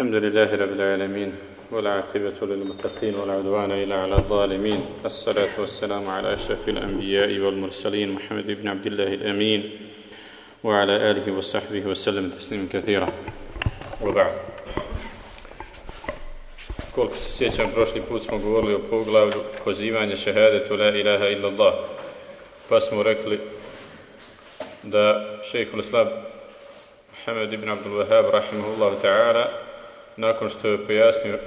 الحمد لله رب العالمين والعاقبة للمتقين ولا عدوان إلا على الظالمين الصلاة والسلام على أشرف الأنبياء والمرسلين محمد بن عبد الله الأمين وعلى آله وصحبه وسلم تسليما كثيرا وبعد koliko se sjećam, prošli put smo govorili o poglavlju pozivanje šehadetu la ilaha illallah. Pa smo rekli da šejhul islam Muhammed ibn Abdul Wahab rahimahullahu ta'ala nakon što je pojasnio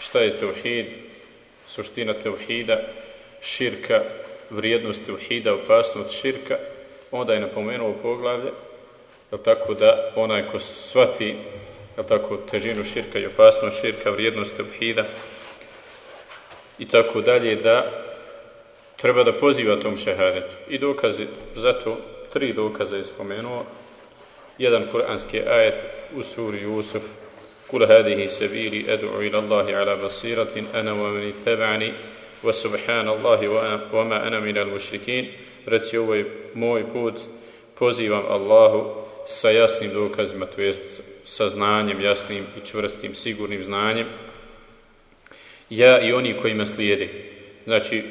šta je teuhid, suština teuhida, širka, vrijednost teuhida, opasnost širka, onda je napomenuo poglavlje, jel tako da onaj ko shvati jel tako, težinu širka i opasnost širka, vrijednost teuhida i tako dalje, da treba da poziva tom šehadetu. I dokazi, zato tri dokaza je spomenuo. Jedan kuranski ajet u suri Jusuf, قل هذه سبيلي أدعو إلى الله على بصيرة أنا ومن اتبعني وسبحان الله وما أنا من المشركين reci ovo je moj put pozivam Allahu sa jasnim dokazima to jest sa znanjem jasnim i čvrstim sigurnim znanjem ja i oni koji me slijede znači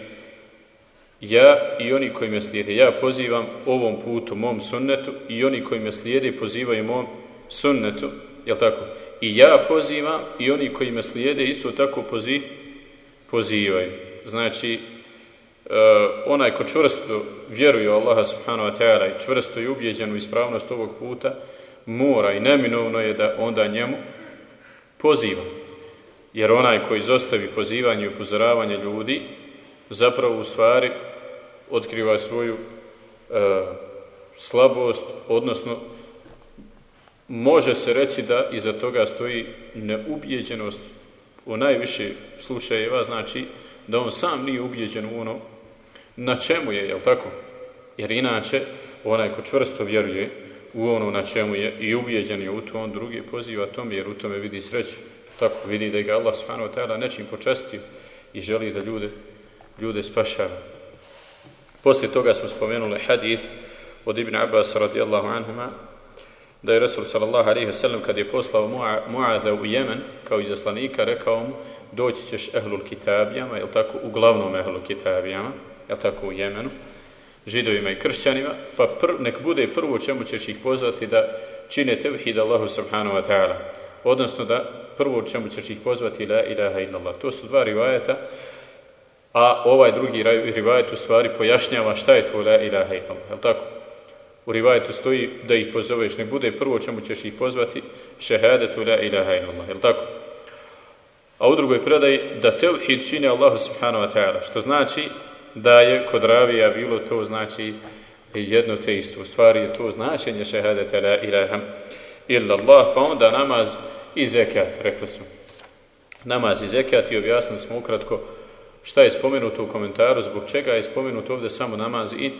ja i oni koji me slijede ja pozivam ovom putu mom sunnetu i oni koji me slijede pozivaju mom sunnetu jel tako I ja pozivam i oni koji me slijede isto tako pozi, pozivaju. Znači, e, onaj ko čvrsto vjeruje u Allaha subhanahu wa ta'ala i čvrsto je ubijeđen u ispravnost ovog puta, mora i neminovno je da onda njemu poziva. Jer onaj koji izostavi pozivanje i upozoravanje ljudi, zapravo u stvari otkriva svoju e, slabost, odnosno može se reći da iza toga stoji neubijeđenost u najviše slučajeva, znači da on sam nije ubijeđen u ono na čemu je, jel tako? Jer inače, onaj ko čvrsto vjeruje u ono na čemu je i ubijeđen je u to, on drugi poziva tome jer u tome vidi sreću. Tako vidi da ga Allah subhanahu wa nečim počestio i želi da ljude, ljude spašava. Poslije toga smo spomenuli hadith od Ibn Abbas radijallahu anhuma da je Resul sallallahu alaihi sallam kad je poslao Mu'adha u Jemen kao izaslanika rekao mu doći ćeš ehlul kitabijama, jel tako, uglavnom ehlul kitabijama, jel tako, u Jemenu, židovima i kršćanima, pa pr, nek bude prvo čemu ćeš ih pozvati da čine tevhid Allahu subhanahu wa ta'ala. Odnosno da prvo čemu ćeš ih pozvati la ilaha illallah. To su dva rivajeta, a ovaj drugi rivajet u stvari pojašnjava šta je to la ilaha illallah, jel tako? U rivajetu stoji da ih pozoveš, ne bude prvo čemu ćeš ih pozvati, šehadetu la ilaha illallah, je tako? A u drugoj predaji da tevhid čini Allahu subhanahu wa ta'ala, što znači da je kod ravija bilo to znači jedno te isto. U stvari je to značenje šehadeta la ilaha illallah, pa onda namaz i zekat, rekli smo. Namaz i zekat i objasnili smo ukratko šta je spomenuto u komentaru, zbog čega je spomenuto ovdje samo namaz i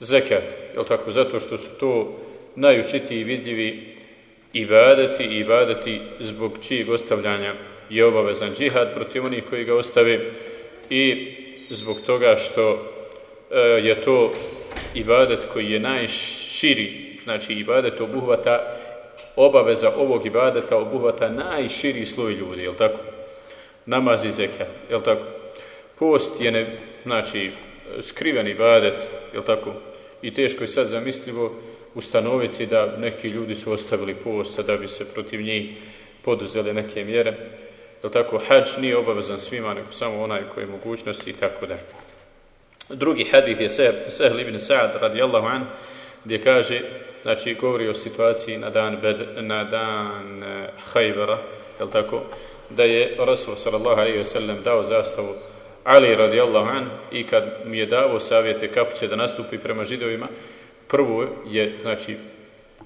zekat, jel tako? Zato što su to najučitiji vidljivi ibadeti i ibadeti zbog čijeg ostavljanja je obavezan džihad protiv onih koji ga ostave i zbog toga što e, je to ibadet koji je najširi, znači ibadet obuhvata obaveza ovog ibadeta obuhvata najširi sloj ljudi, jel tako? Namaz i zekat, jel tako? Post je, ne, znači, skriveni ibadet, jel tako? I teško je sad zamislivo ustanoviti da neki ljudi su ostavili posta da bi se protiv njih poduzeli neke mjere. Jel tako? Hadž nije obavezan svima, nego samo onaj koji je mogućnosti i tako da. Drugi hadith je Sehl ibn Sa'ad radijallahu an, gdje kaže, znači govori o situaciji na dan, bed, na dan uh, Hajbera, jel tako? Da je Rasul sallallahu alaihi dao zastavu Ali radijallahu an i kad mi je davo savjete kako će da nastupi prema židovima, prvo je, znači,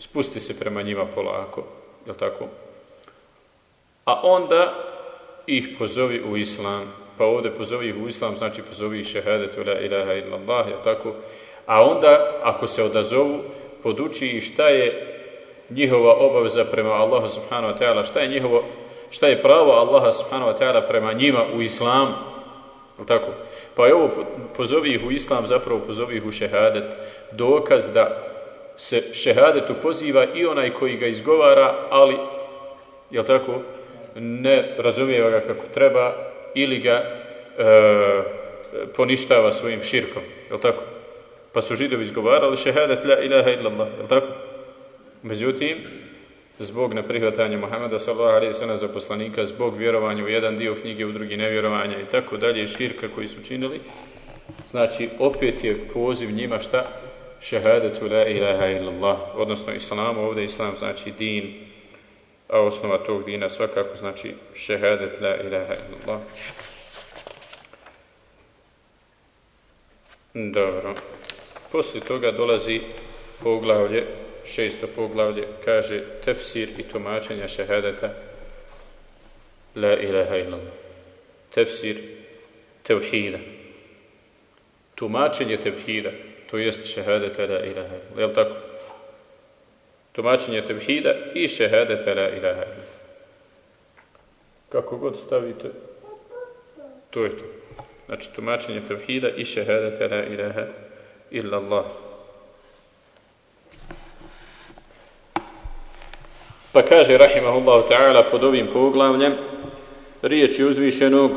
spusti se prema njima polako, je tako? A onda ih pozovi u islam, pa ovdje pozovi ih u islam, znači pozovi ih šehadetu la ilaha illallah, je tako? A onda, ako se odazovu, poduči ih šta je njihova obaveza prema Allahu subhanahu wa ta'ala, šta je njihovo, šta je pravo Allaha subhanahu wa ta'ala prema njima u islamu, tako? Pa je ovo pozovi ih u islam, zapravo pozovi ih u šehadet, dokaz da se šehadetu poziva i onaj koji ga izgovara, ali jel tako, ne razumijeva ga kako treba ili ga e, poništava svojim širkom, jel tako? Pa su židovi izgovarali šehadet la ilaha illallah, jel tako? Međutim, zbog neprihvatanja Muhammeda sallallahu alaihi sallam za poslanika, zbog vjerovanja u jedan dio knjige, u drugi nevjerovanja i tako dalje, širka koji su činili, znači opet je poziv njima šta? Šehadetu la ilaha illallah, odnosno islamu, ovdje islam znači din, a osnova tog dina svakako znači šehadet la ilaha illallah. Dobro. Poslije toga dolazi poglavlje, šesto poglavlje, kaže tefsir i tumačenja šehadeta la ilaha illallah. Tefsir tevhida. Tumačenje tevhida, to jest šehadeta la ilaha illallah. Jel tako? Tumačenje tevhida i šehadeta la ilaha illallah. Kako god stavite, to je to. Znači, tumačenje tevhida i šehadeta la ilaha illa Pa kaže, rahimahullahu ta'ala, pod ovim poglavljem, riječi uzvišenog,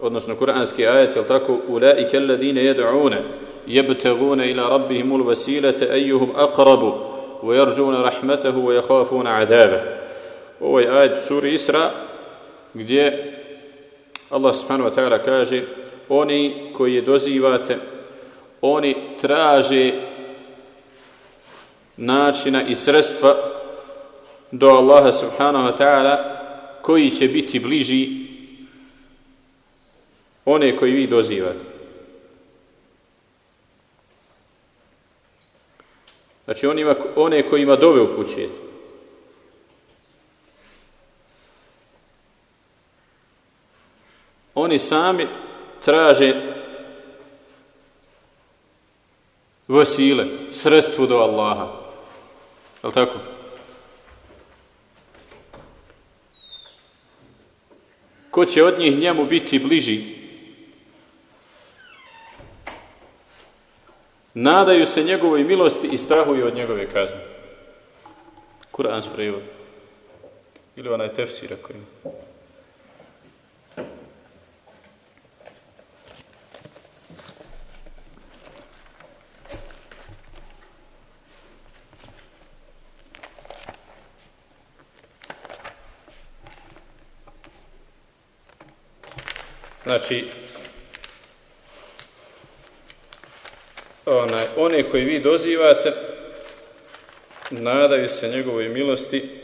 odnosno kuranski ajet, jel tako, ulaike alladine jed'une, jebtegune ila rabbihimul vasilete, ejuhum aqrabu, wa jakhafuna adabe. Ovo je ajet suri Isra, gdje Allah subhanahu wa ta'ala kaže, oni koji je dozivate, oni traže načina i sredstva do Allaha subhanahu wa ta'ala koji će biti bliži one koji vi dozivate. Znači onima, one kojima dove upućujete. Oni sami traže vasile, sredstvo do Allaha. Je tako? Ko će od njih njemu biti bliži? Nadaju se njegovoj milosti i strahuju od njegove kazne. Kur'an sprejevod. Ili onaj tefsir ako ima. Znači, onaj, one koji vi dozivate, nadaju se njegovoj milosti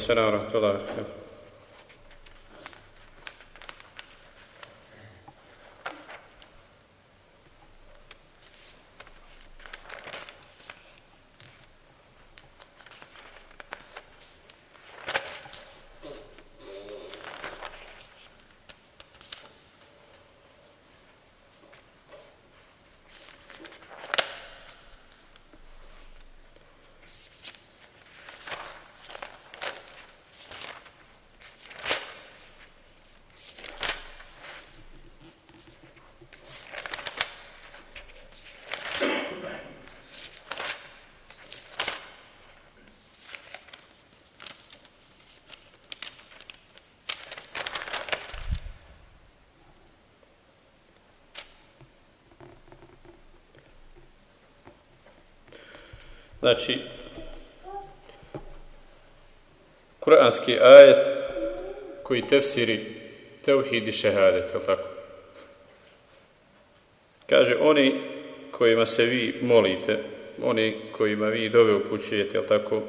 Sera rahmetullah. Znači, kuranski ajet koji tefsiri teuhid i šehadet, je tako? Kaže, oni kojima se vi molite, oni kojima vi dove upućujete, je tako?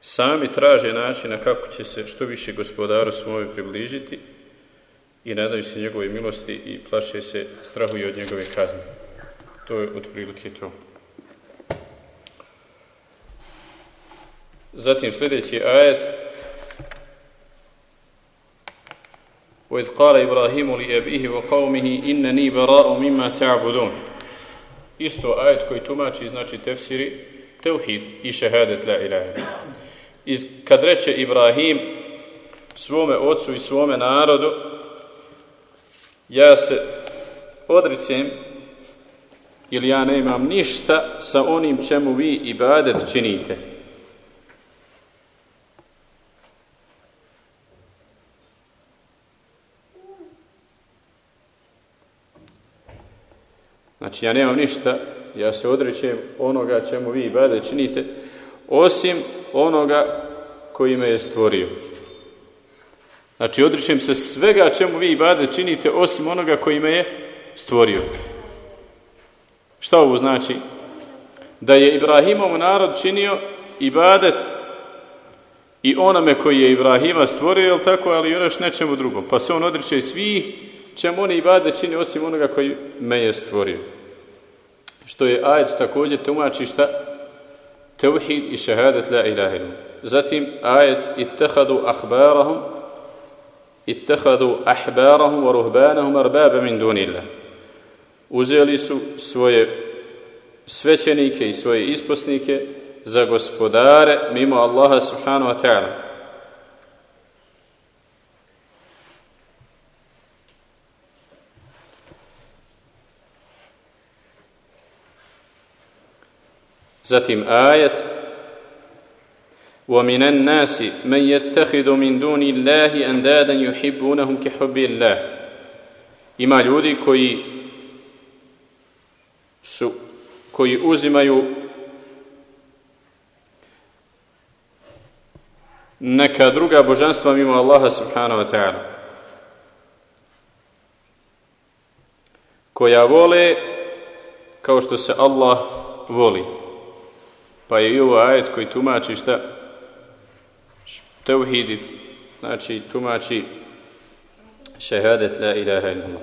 Sami traže načina kako će se što više gospodaru svome približiti i nadaju se njegove milosti i plaše se, strahuju od njegove kazne. To je otprilike to. Zatim sljedeći ajet وإذ قال إبراهيم لأبيه وقومه إنني براء مما تعبدون isto ajet koji tumači znači tefsiri teuhid i šehadet la ilaha iz kad reče Ibrahim svome ocu i svome narodu ja se odricem ili ja ne imam ništa sa onim čemu vi ibadet činite Znači ja nemam ništa, ja se odrećem onoga čemu vi bade činite, osim onoga koji me je stvorio. Znači odričem se svega čemu vi bade činite, osim onoga koji me je stvorio. Šta ovo znači? Da je Ibrahimov narod činio ibadet i onome koji je Ibrahima stvorio, jel tako, ali još nečemu drugom. Pa se on odriče svih čemu oni ibade čini osim onoga koji me je stvorio. Što je ajet također tumači šta? Teuhid i šehadet la ilaha illallah. Zatim ajet ittehadu ahbarahum ittehadu ahbarahum wa ruhbanahum arbaba min dunillah. Uzeli su svoje svećenike i svoje isposnike za gospodare mimo Allaha subhanahu wa ta'ala. Zatim ajet ومن الناس من يتخذ من دون الله أندادا يحبونهم كحب الله ima ljudi koji su koji uzimaju neka druga božanstva mimo Allaha subhanahu wa ta'ala koja vole kao što se Allah voli pa je i ovo ajet koji tumači šta? Teuhidi, znači tumači šehadet la ilaha illallah.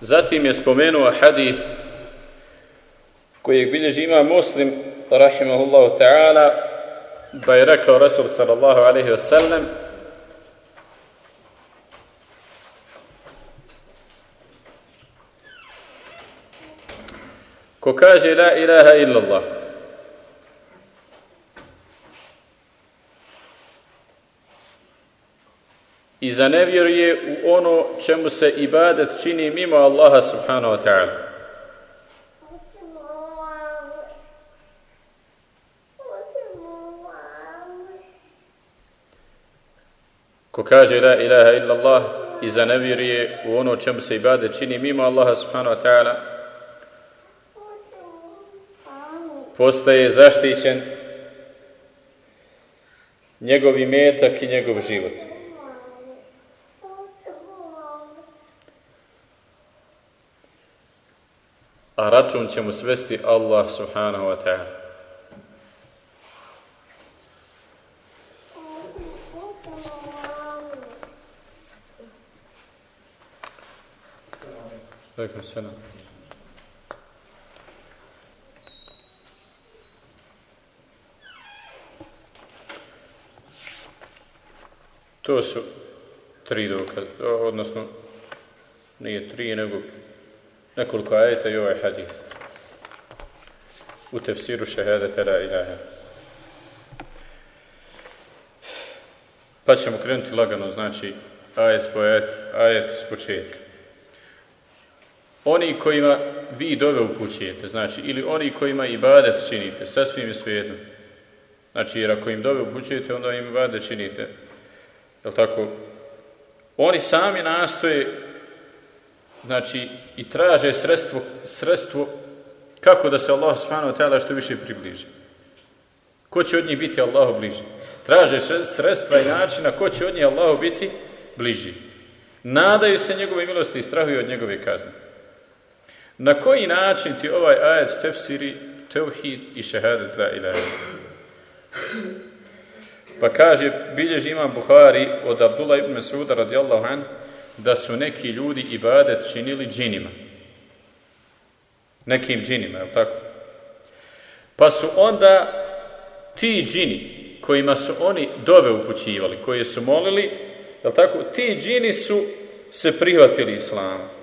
Zatim je spomenuo hadis kojeg bilježi ima muslim rahimahullahu ta'ala da je rekao Rasul sallallahu alaihi wasallam ko kaže la ilaha illallah i zanevjeruje u ono čemu se ibadet čini mimo Allaha subhanahu wa ta'ala kaže la ilaha illallah i zanevjeruje u ono čemu se ibade čini mimo Allaha subhanahu wa ta'ala, postaje zaštićen njegov imetak i njegov život. A račun će svesti Allah subhanahu wa ta'ala. To su tri dokaza, odnosno nije tri, nego nekoliko ajeta i ovaj hadith. U tefsiru šehadete la ilaha. Pa ćemo krenuti lagano, znači ajet po ajet, ajet s početka oni kojima vi dove upućujete, znači, ili oni kojima ibadet činite, sasvim je svejedno. Znači, jer ako im dove upućujete, onda im ibadet činite. Jel tako? Oni sami nastoje, znači, i traže sredstvo, sredstvo kako da se Allah subhanahu ta'ala što više približi. Ko će od njih biti Allahu bliži? Traže sredstva i načina ko će od njih Allahu biti bliži. Nadaju se njegove milosti i strahuju od njegove kazne. Na koji način ti ovaj ajet tefsiri tevhid i šehadet la ilaha Pa kaže, bilježi imam Buhari od Abdullah ibn Mesuda radijallahu an, da su neki ljudi ibadet činili džinima. Nekim džinima, je tako? Pa su onda ti džini kojima su oni dove upućivali, koje su molili, je tako? Ti džini su se prihvatili islamu.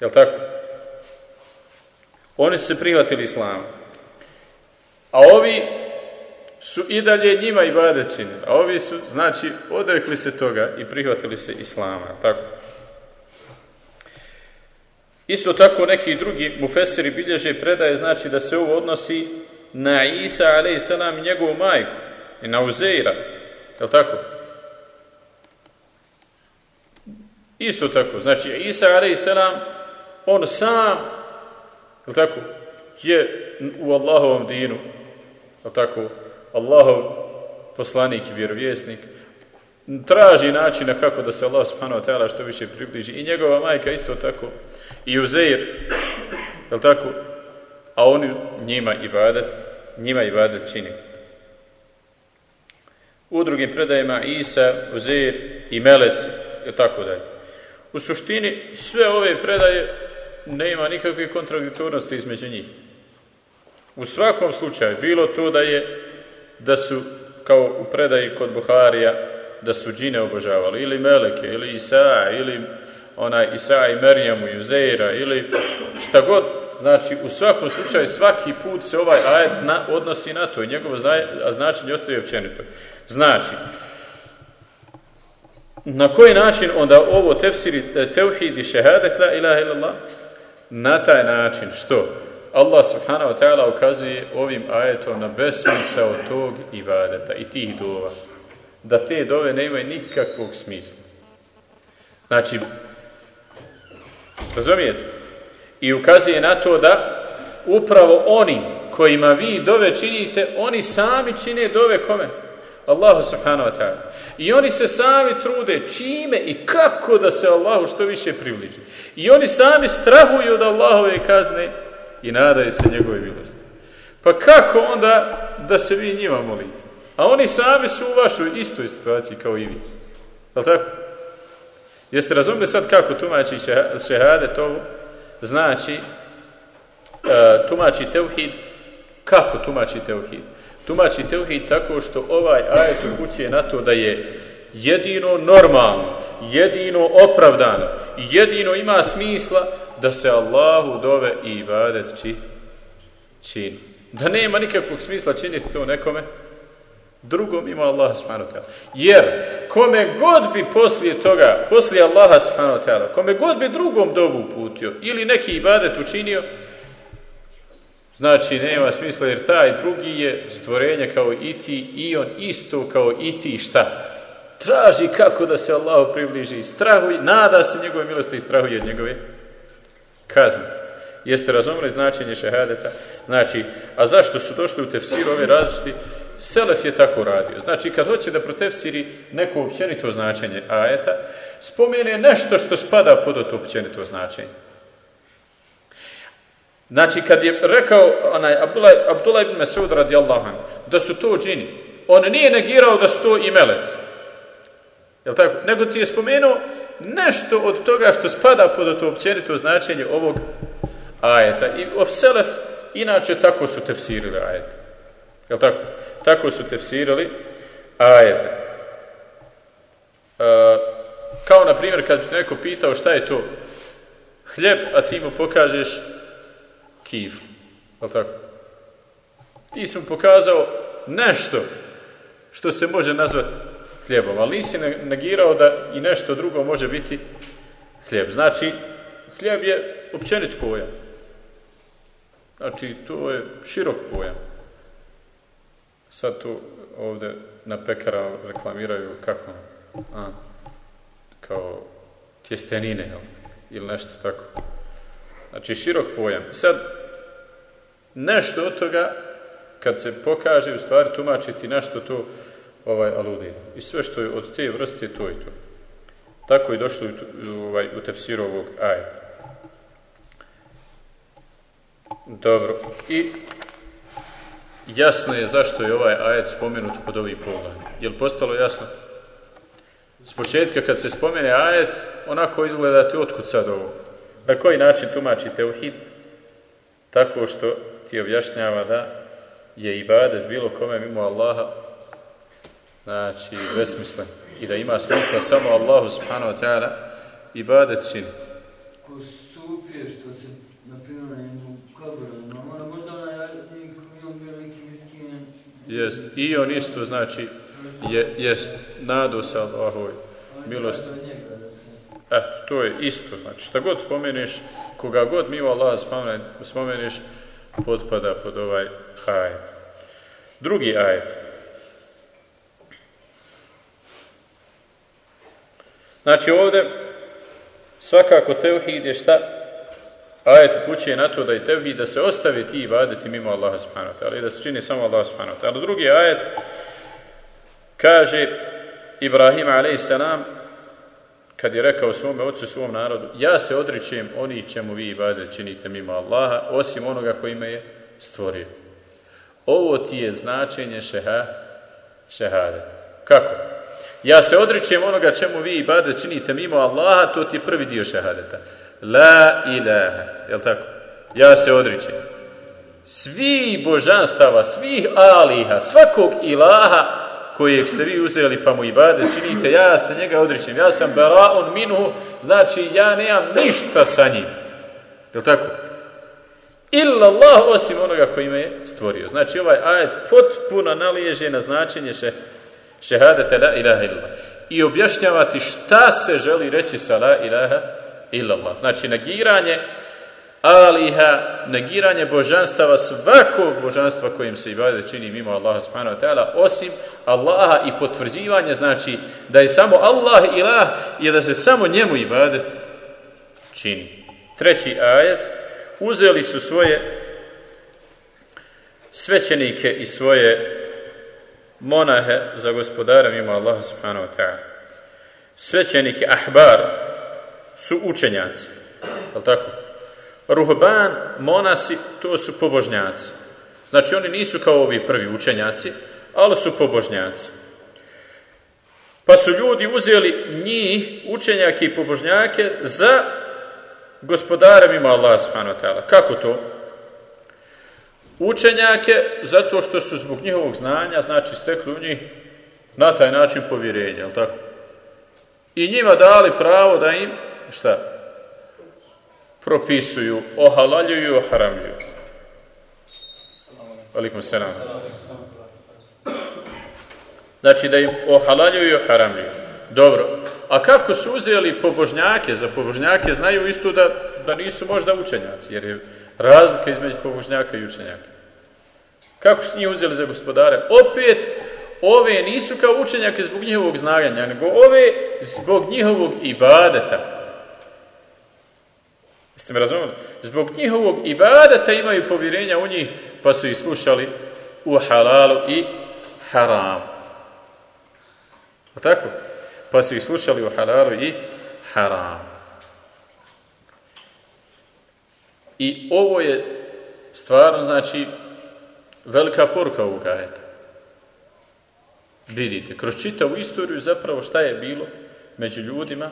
Je tako? Oni su se prihvatili islamu. A ovi su i dalje njima i činili. A ovi su, znači, odrekli se toga i prihvatili se islama. Tako. Isto tako neki drugi mufesiri bilježe predaje, znači da se ovo odnosi na Isa a.s. i njegovu majku i na Uzeira. Je tako? Isto tako. Znači, Isa a.s. on sam, je tako, je u Allahovom dinu, je tako, Allahov poslanik i vjerovjesnik, traži načina kako da se Allah subhanahu wa ta'ala što više približi. I njegova majka isto tako, i Uzeir, je tako? A oni njima ibadet, njima ibadet čini. U drugim predajima Isa, Uzeir i Melec, je tako dalje. U suštini sve ove predaje nema nikakve kontradiktornosti između njih. U svakom slučaju, bilo to da je da su, kao u predaji kod Buharija, da su džine obožavali, ili Meleke, ili Isa, ili onaj Isa i Merijamu i Uzeira, ili šta god, znači u svakom slučaju svaki put se ovaj ajet na, odnosi na to i njegovo značenje ostaje općenito. Znači, na koji način onda ovo tefsiri tevhid i šehadet la ilaha illallah? Na taj način što? Allah subhanahu wa ta'ala ukazuje ovim ajetom na besmisao tog ibadeta i tih dova. Da te dove ne imaju nikakvog smisla. Znači, razumijete? I ukazuje na to da upravo oni kojima vi dove činite, oni sami čine dove kome? Allahu subhanahu wa ta'ala. I oni se sami trude čime i kako da se Allahu što više približi. I oni sami strahuju od Allahove kazne i nadaju se njegove milosti. Pa kako onda da se vi njima molite? A oni sami su u vašoj istoj situaciji kao i vi. Je tako? Jeste razumeli sad kako tumači šehadet ovo? Znači, uh, tumači teuhid. Kako tumači teuhid? Tumači teuhid tako što ovaj ajet upućuje na to da je jedino normalno, jedino opravdano, jedino ima smisla da se Allahu dove i ibadet či, čini. Da nema nikakvog smisla činiti to nekome, drugom ima Allah subhanahu Jer kome god bi poslije toga, poslije Allaha subhanahu kome god bi drugom dobu uputio ili neki ibadet učinio, znači nema smisla jer taj drugi je stvorenje kao i ti i on isto kao i ti šta? Traži kako da se Allah približi i strahuje, nada se njegove milosti i strahuje od njegove kazne. Jeste razumeli značenje šehadeta? Znači, a zašto su došli u tefsiru ove različiti? Selef je tako radio. Znači, kad hoće da protefsiri neko općenito značenje ajeta, spomene nešto što spada pod to općenito značenje. Znači, kad je rekao onaj Abdullah, Abdullah ibn Mesud radijallahu da su to džini, on nije negirao da su to i meleci. Jel tako? Nego ti je spomenuo nešto od toga što spada pod to općenito značenje ovog ajeta. I of Selef, inače tako su tefsirili ajete. Jel tako? Tako su tefsirili ajete. E, kao na primjer kad bi neko pitao šta je to hljeb, a ti mu pokažeš kif. Jel tako? Ti si mu pokazao nešto što se može nazvati hljebom, ali nisi negirao da i nešto drugo može biti hljeb. Znači, hljeb je općenit pojam. Znači, to je širok pojam. Sad tu ovdje na pekara reklamiraju kako? A, kao tjestenine ili nešto tako. Znači, širok pojam. Sad, nešto od toga, kad se pokaže, u stvari tumačiti na što to ovaj aludira. I sve što je od te vrste, to i to. Tako je došlo u, ovaj, u tefsiru ovog ajeta. Dobro. I jasno je zašto je ovaj ajet spomenut pod ovih poglavlja. Je li postalo jasno? S početka kad se spomene ajet, onako izgleda ti otkud sad ovo. Na koji način tumači teuhid? Tako što ti objašnjava da je ibadet bilo kome mimo Allaha znači besmislen i da ima smisla samo Allahu subhanahu wa ta'ala ibadet činiti. Ko sufije što se, na primjer, ono možda onaj on bio neki miskin. Jest. I on isto znači je, jest nadu sa Allahovoj milosti. Eto, to je isto. Znači, šta god spomeneš, koga god mimo Allah spomeneš, potpada pod ovaj ajet. Drugi ajet. Znači ovdje svakako teuhid je šta? Ajet upućuje na to da je teuhid da se ostavi ti ibadeti mimo Allaha subhanahu wa ta'ala i da se čini samo Allah subhanahu ta'ala. Drugi ajet kaže Ibrahim a.s. kad je rekao svome ocu svom narodu ja se odričem oni čemu vi ibadet činite mimo Allaha osim onoga koji me je stvorio. Ovo ti je značenje šeha, šehade. Kako? Ja se odričem onoga čemu vi ibadet činite mimo Allaha, to ti je prvi dio šehadeta. La ilaha. Jel tako? Ja se odričem. Svi božanstava, svih aliha, svakog ilaha kojeg ste vi uzeli pa mu ibadet činite, ja se njega odričem. Ja sam baraun minu, znači ja nemam ništa sa njim. Jel tako? Illa Allah osim onoga koji me je stvorio. Znači ovaj ajet potpuno naliježe na značenje še, šehadete la ilaha illallah. I objašnjavati šta se želi reći sa la ilaha illallah. Znači negiranje aliha, negiranje božanstava, svakog božanstva kojim se ibade čini mimo Allaha subhanahu wa ta'ala, osim Allaha i potvrđivanje, znači da je samo Allah ilah i da se samo njemu ibadet čini. Treći ajet, uzeli su svoje svećenike i svoje monahe za gospodara mimo Allaha subhanahu wa ta'ala. Svećenike ahbar su učenjaci. Je tako? Ruhban, monasi, to su pobožnjaci. Znači oni nisu kao ovi prvi učenjaci, ali su pobožnjaci. Pa su ljudi uzeli njih, učenjake i pobožnjake, za gospodara mimo Allah subhanahu. Kako to? Učenjake, zato što su zbog njihovog znanja, znači stekli u njih na taj način povjerenje, tako? I njima dali pravo da im, šta? Propisuju, ohalaljuju i. Velikom se nam. Znači da im ohalaljuju i oharamljuju. Dobro. A kako su uzeli pobožnjake? Za pobožnjake znaju isto da, da nisu možda učenjaci, jer je razlika između pobožnjaka i učenjaka. Kako su njih uzeli za gospodare? Opet, ove nisu kao učenjake zbog njihovog znanja, nego ove zbog njihovog ibadeta. Jeste me razumeli? Zbog njihovog ibadeta imaju povjerenja u njih, pa su ih slušali u halalu i haramu. Tako? Pa su ih slušali u halalu i haramu. I ovo je stvarno, znači, velika poruka ovog ajeta. Vidite, kroz čitavu istoriju zapravo šta je bilo među ljudima,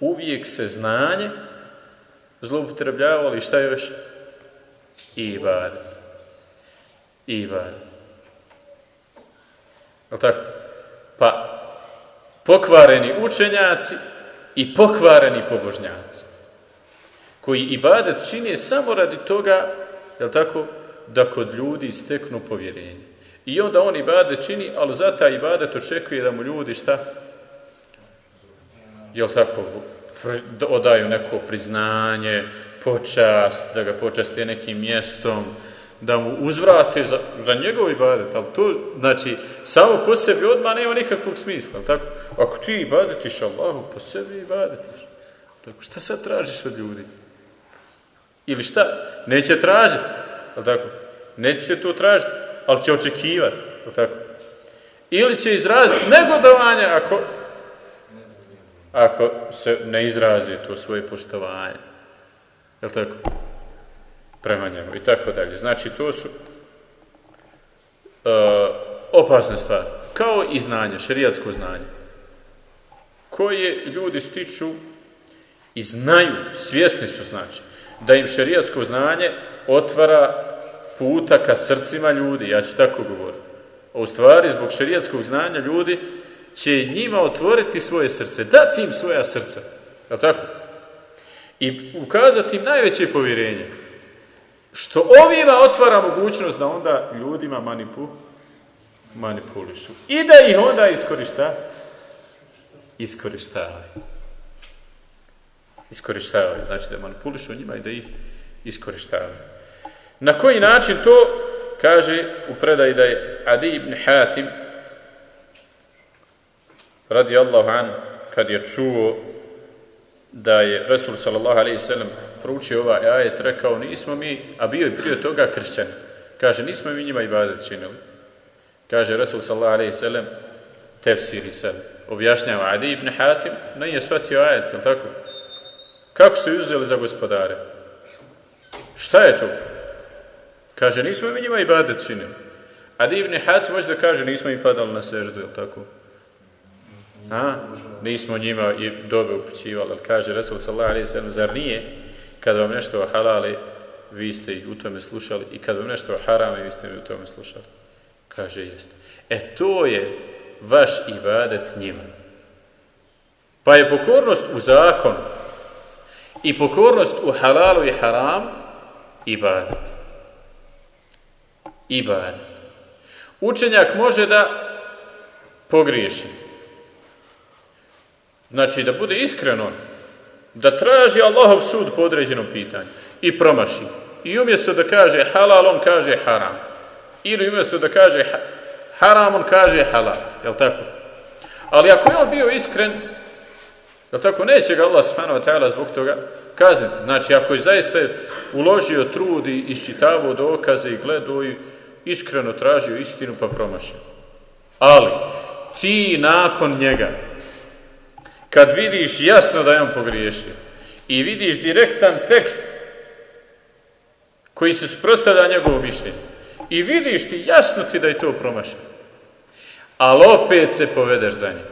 uvijek se znanje zloupotrebljavalo i šta još? I ibadet. I ibadet. Je tako? Pa, pokvareni učenjaci i pokvareni pobožnjaci koji ibadet čine samo radi toga, je tako, da kod ljudi steknu povjerenje. I onda on ibadet čini, ali za taj ibadet očekuje da mu ljudi šta? Jel tako? Odaju neko priznanje, počast, da ga počaste nekim mjestom, da mu uzvrate za, za njegov ibadet, ali to, znači, samo po sebi odmah nema nikakvog smisla, tako? Ako ti ibadetiš Allahu, po sebi ibadetiš. Tako, šta sad tražiš od ljudi? Ili šta? Neće tražiti, ali tako? Neće se to tražiti, ali će očekivati, ali tako? Ili će izraziti negodovanje ako, ako se ne izrazi to svoje poštovanje. Je tako? Prema njemu i tako dalje. Znači, to su opasna stvar. Kao i znanje, šerijatsko znanje. Koje ljudi stiču i znaju, svjesni su znači, da im šerijatsko znanje otvara puta ka srcima ljudi, ja ću tako govoriti. A u stvari, zbog šerijatskog znanja ljudi će njima otvoriti svoje srce, dati im svoja srca. Je tako? I ukazati im najveće povjerenje. Što ovima otvara mogućnost da onda ljudima manipu, manipulišu. I da ih onda iskorišta, iskorištavaju. Iskorištavaju, znači da manipulišu njima i da ih iskorištavaju. Na koji način to kaže u predaji da je Adi ibn Hatim radi Allahu an kad je čuo da je Resul sallallahu alaihi sallam proučio ovaj ajet, rekao nismo mi, a bio je prije toga kršćan. Kaže, nismo mi njima ibadet činili. Kaže Resul sallallahu alaihi sallam, tefsiri sad, objašnjava Adi ibn Hatim, nije shvatio ajet, jel tako? Kako su uzeli za gospodare? Šta je to? Kaže, nismo mi njima ibadet činili. Adi ibn Hatim može da kaže, nismo im padali na seždu, jel tako? A? Nismo njima i dobe upućivali, ali kaže Resul sallallahu alaihi sallam, zar nije kada vam nešto halali, vi ste ih u tome slušali i kada vam nešto harame, vi ste ih u tome slušali. Kaže, jest. E to je vaš ibadet njima. Pa je pokornost u zakon i pokornost u halalu i haram ibadet. Ibadet. Učenjak može da pogriješi. Znači, da bude iskreno, da traži Allahov sud po određenom pitanju i promaši. I umjesto da kaže halal, on kaže haram. Ili umjesto da kaže haram, on kaže halal. Jel tako? Ali ako je on bio iskren, jel tako, neće ga Allah subhanahu zbog toga kazniti. Znači, ako je zaista uložio trud i iščitavao dokaze i gledao i iskreno tražio istinu pa promašio. Ali, ti nakon njega, kad vidiš jasno da je on pogriješio i vidiš direktan tekst koji se sprostavlja njegovo mišljenje i vidiš ti jasno ti da je to promašeno, ali opet se povedeš za njim.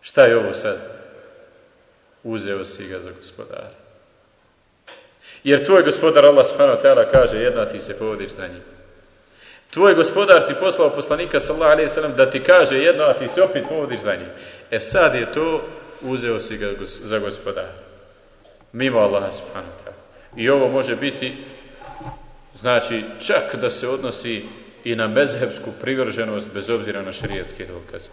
Šta je ovo sad? Uzeo si ga za gospodara. Jer tvoj gospodar Allah subhanahu wa kaže jedna ti se povodiš za njim. Tvoj gospodar ti poslao poslanika sallallahu alejhi ve da ti kaže jedno, a ti se opet povodiš za njim. E sad je to uzeo si ga za gospodara. Mimo Allaha subhanahu I ovo može biti znači čak da se odnosi i na mezhebsku privrženost bez obzira na šerijetske dokaze.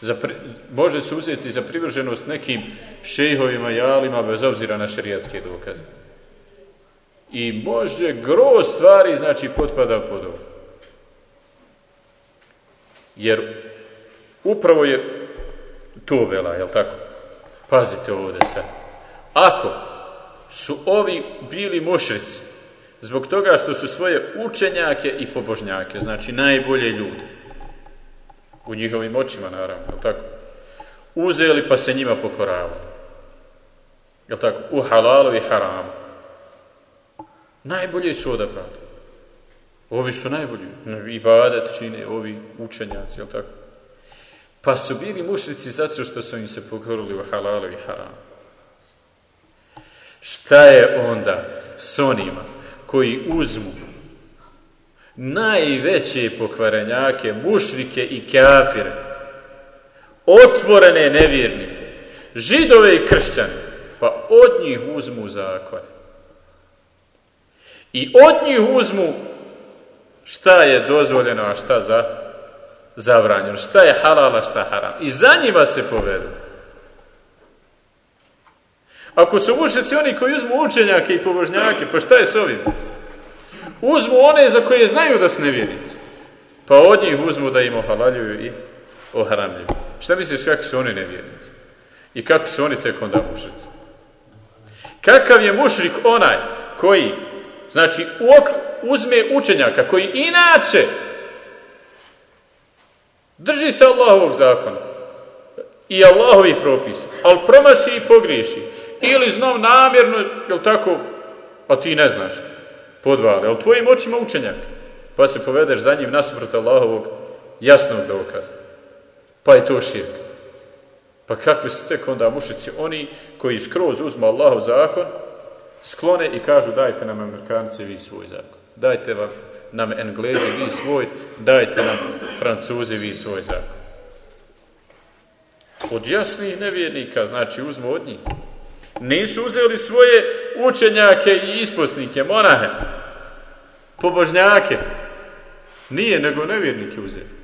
Za pri, može se uzeti za privrženost nekim šejhovima i alima bez obzira na šerijetske dokaze. I može gro stvari znači potpada pod ovo. Jer upravo je to vela, jel tako? Pazite ovdje sad. Ako su ovi bili mušrici zbog toga što su svoje učenjake i pobožnjake, znači najbolje ljude, u njihovim očima naravno, jel tako? Uzeli pa se njima pokoravali. Jel tako? U halalu i haramu. Najbolje su odabrali. Ovi su najbolji. Ibadet čine ovi učenjaci, jel tako? Pa su bili mušnici zato što su im se pokorili u halalu i haram. Šta je onda s onima koji uzmu najveće pokvarenjake, mušnike i kafire, otvorene nevjernike, židove i kršćane, pa od njih uzmu zakon. I od njih uzmu šta je dozvoljeno, a šta za zabranjeno. Šta je halal, a šta haram. I za njima se povedu. Ako su mušnici oni koji uzmu učenjake i pobožnjake, pa šta je s ovim? Uzmu one za koje znaju da su nevjernici. Pa od njih uzmu da im ohalaljuju i oharamljuju. Šta misliš kako su oni nevjernici? I kako su oni tek onda mušnici? Kakav je mušrik onaj koji, znači, uzme učenjaka koji inače Drži se Allahovog zakona i Allahovih propisa, ali promaši i pogriješi. Ili znov namjerno, jel tako, a ti ne znaš, podvale, ali tvojim očima učenjak. pa se povedeš za njim nasuprot Allahovog jasnog dokaza. Pa je to širk. Pa kakvi su tek onda mušici? Oni koji skroz uzmu Allahov zakon, sklone i kažu dajte nam Amerikanci vi svoj zakon. Dajte vam nam Englezi vi svoj, dajte nam Francuzi vi svoj zakon. Od jasnih nevjernika, znači uzmu od njih. Nisu uzeli svoje učenjake i isposnike, monahe, pobožnjake. Nije, nego nevjernike uzeli.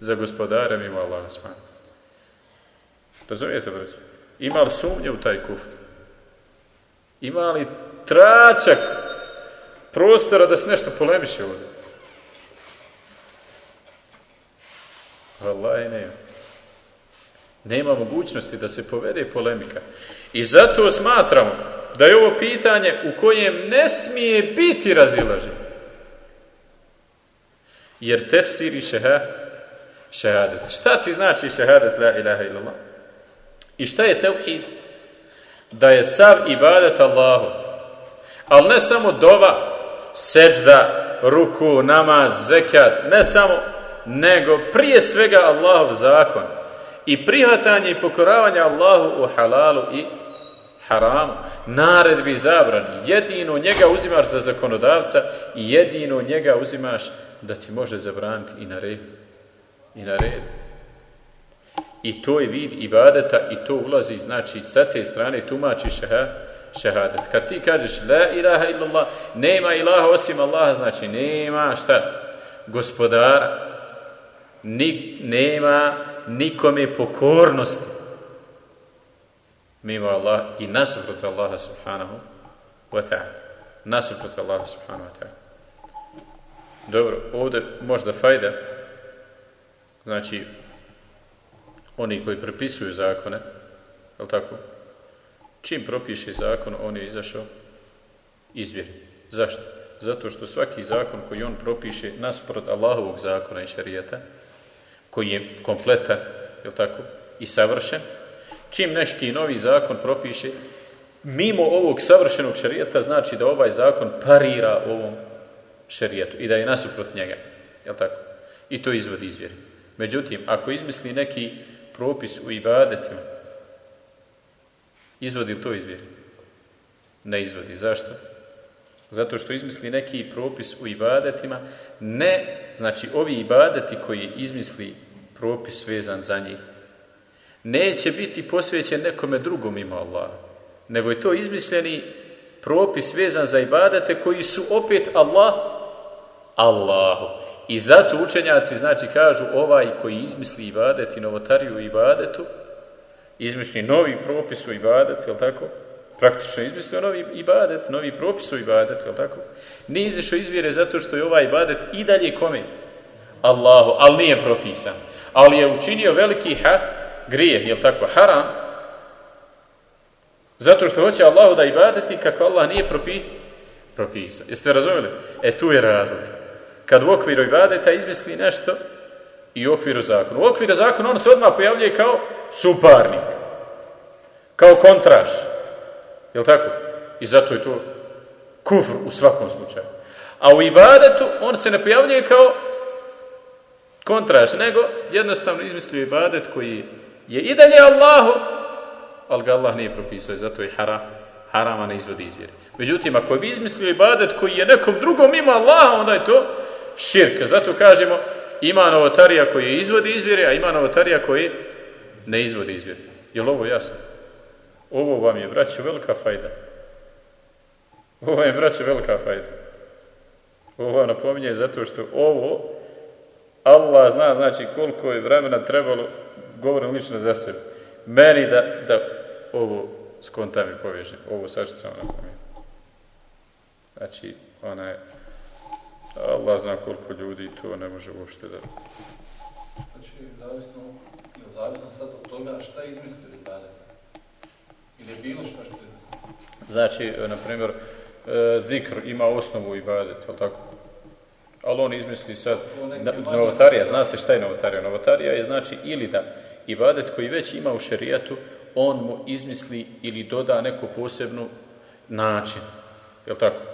Za gospodarem ima Allah sman. Razumijete, braći? Ima li sumnje u taj kufr? Ima li tračak prostora da se nešto polemiše ovdje? Wallahi nema. Nema mogućnosti da se povede polemika. I zato smatramo da je ovo pitanje u kojem ne smije biti razilaženje. Jer tefsiri šeha, šehadet. Šta ti znači šehadet la ilaha illallah? I šta je tevhid? Da je sav ibadet Allahu. Ali ne samo dova, seđda, ruku, namaz, zekat, ne samo, nego prije svega Allahov zakon i prihvatanje i pokoravanje Allahu u halalu i haramu, naredbi zabrani. Jedino njega uzimaš za zakonodavca i jedino njega uzimaš da ti može zabraniti i na red. I na red. I to je vid ibadeta i to ulazi, znači, sa te strane tumači šeha, šehadet. Kad ti kažeš la ilaha illallah, nema ilaha osim Allaha, znači nema šta? Gospodara. Ni, nema nikome pokornosti mimo Allah i nasuprot Allaha subhanahu wa ta'ala. Nasuprot Allaha subhanahu wa ta'ala. Dobro, ovdje možda fajda, znači, oni koji propisuju zakone, je tako? Čim propiše zakon, on je izašao izvjer. Zašto? Zato što svaki zakon koji on propiše nasprot Allahovog zakona i šarijeta, koji je kompletan, je tako, i savršen, čim neki novi zakon propiše, mimo ovog savršenog šarijeta, znači da ovaj zakon parira ovom šarijetu i da je nasuprot njega, je tako? I to izvodi izvjeri. Međutim, ako izmisli neki propis u ibadetima, izvodi li to izvjeri? Ne izvodi. Zašto? Zato što izmisli neki propis u ibadetima, ne, znači ovi ibadeti koji izmisli propis vezan za njih, neće biti posvećen nekome drugom ima Allah, nego je to izmišljeni propis vezan za ibadete koji su opet Allah, Allahu. I zato učenjaci znači kažu ovaj koji izmisli ibadet i novotariju ibadetu, izmisli novi propis u ibadet, jel tako? Praktično izmislio novi ibadet, novi propis u ibadet, jel tako? Nije izašao izvjere zato što je ovaj ibadet i dalje kome? Allahu, ali nije propisan. Ali je učinio veliki ha, grije, jel tako? Haram. Zato što hoće Allahu da ibadeti kako Allah nije propi, propisao. Jeste razumjeli? E tu je razlika. Kad u okviru ibadeta izmisli nešto i u okviru zakona. U okviru zakona on se odmah pojavljuje kao suparnik. Kao kontraš. Jel tako? I zato je to kufr u svakom slučaju. A u ibadetu on se ne pojavljuje kao kontraš, nego jednostavno izmislio ibadet koji je i dalje Allahu, ali ga Allah nije propisao, zato je haram, harama ne izvodi izvjeri. Međutim, ako bi izmislio ibadet koji je nekom drugom ima Allaha, onda je to širk. Zato kažemo, ima novotarija koji izvodi izvjeri, a ima novotarija koji ne izvodi izvjeri. Je li ovo jasno? Ovo vam je, braće, velika fajda. Ovo je, braće, velika fajda. Ovo vam napominje zato što ovo Allah zna znači koliko je vremena trebalo, govorim lično za sebe, meni da, da ovo skontam i povežem, ovo sačet samo napominje. Znači, ona je, Allah zna koliko ljudi to ne može uopšte da... Znači, zavisno, zavisno sad od toga šta izmislili ibadeta? Ili je bilo šta što je Znači, na primjer, e, zikr ima osnovu ibadet, je tako? Ali on izmisli sad, novotarija, zna se šta je novotarija. Novotarija je znači ili da ibadet koji već ima u šerijatu, on mu izmisli ili doda neku posebnu način. Jel tako?